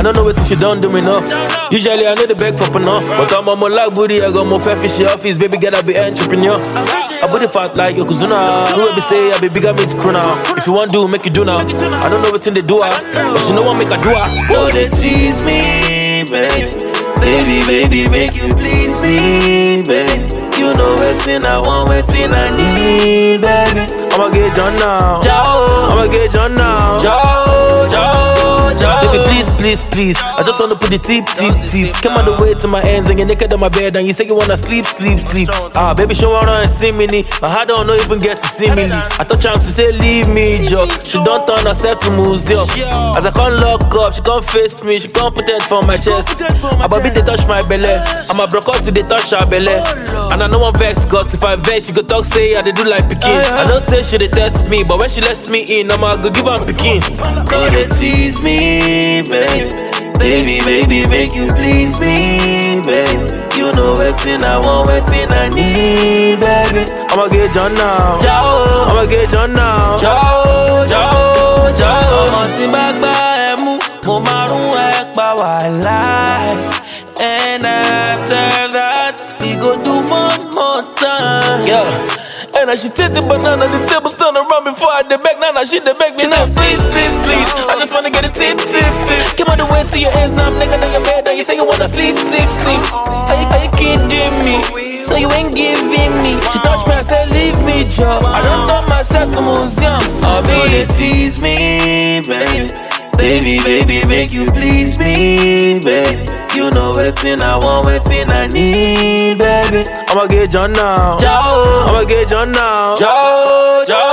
I don't know what she done do me now. Usually I know the beg for no, but I'm on my lag booty. I got more fair fishy office, baby, girl I be entrepreneur. I put booty fat like Yokozuna. Who be say I be bigger crew now. If you want do, make you do now. I don't know what's in the do her, but she know what make her do her. No, they tease me, baby. Baby, baby, make you please me, baby. You know waiting, I want waiting, I need, baby. I'ma get John now. I'ma get John now. Please, please, please. I just wanna put the tip, tip, tip. Come on the way to my ends and you're naked on my bed and you say you wanna sleep, sleep, sleep. Ah, baby, show her and see me. My heart don't know even get to see me. I thought trying to say leave me, Joe. She don't turn herself to museum. As I can't lock up, she can't face me, she can't put it for my chest. My baby, they touch my belly. And my brocos, they touch her belly. And I know I'm vexed, cause if I vex, she go talk, say I they do like picking. I don't say she they test me, but when she lets me in, I'ma go give her picking. No, they tease me, baby. Baby, baby, make you please me, baby. You know waiting, I want waiting, I need, baby. I'ma get John now. Ciao, I'ma get John now. ciao, ciao, ciao. Ọmọ tí bá gbá ẹ mú, mo máa rún ẹ pa wàhálà. And after that, we go do one more time. Yeah. And now she taste the banana, the table stand around before I the back. Now, now she the back. Me say, please, please, please. Wanna sleep, sleep, sleep. Are you, are you kidding me? So you ain't giving me. She touch me, I said, leave me, Joe. I don't turn myself to museum. Oh, baby. tease me, baby. Baby, baby, make you please me, baby. You know waiting, I want waiting, I need, baby. I'ma get John now. Ciao, I'ma get John now. ciao, ciao.